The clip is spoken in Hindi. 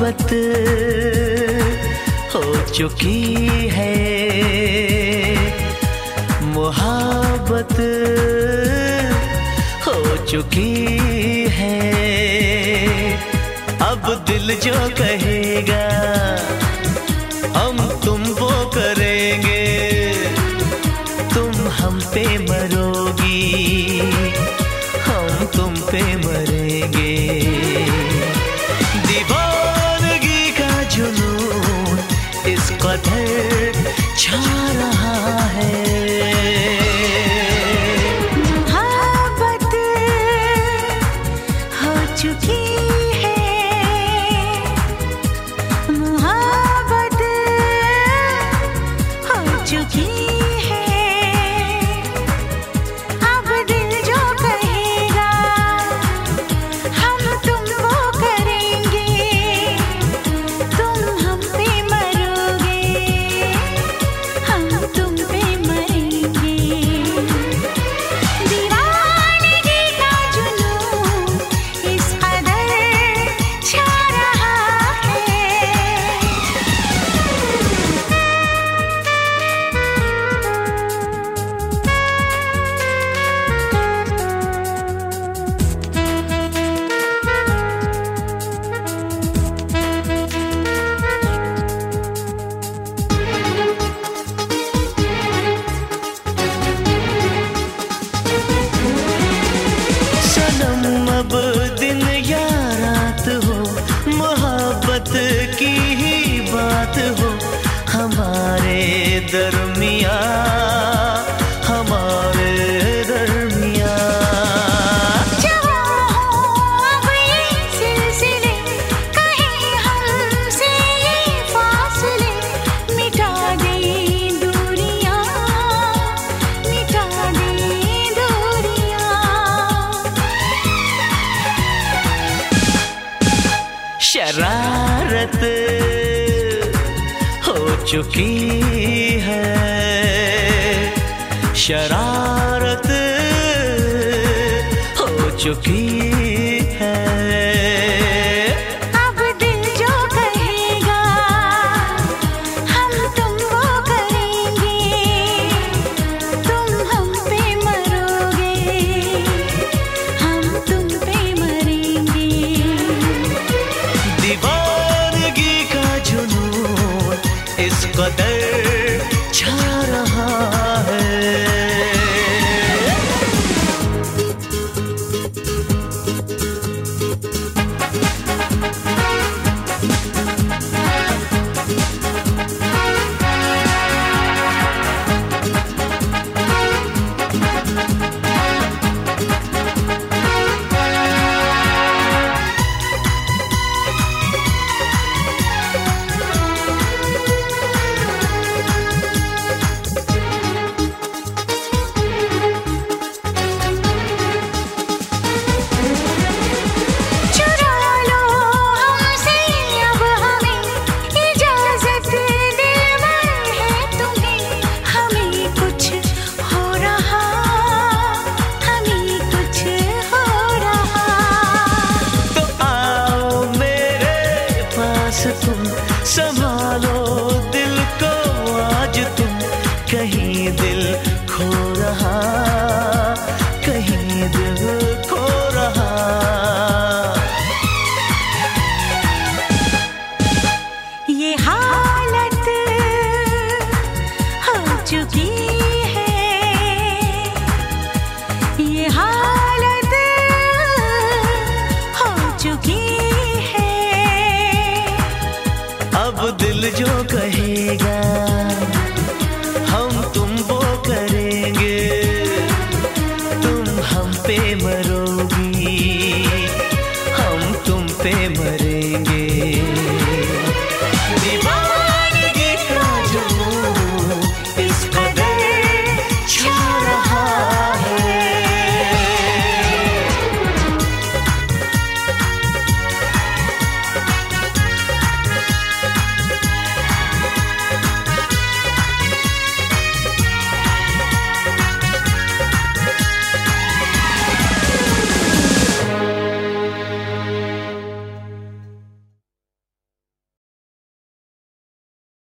मोहब्बत हो चुकी है। मोहब्बत हो चुकी है। अब दिल जो कहेगा, हम तुम वो करेंगे। तुम हम पे मर छा रहा है हाँ, चुकी मोहब्बत की ही बात हो हमारे दरमिया चुकी है। शरारत हो चुकी कदर कहीं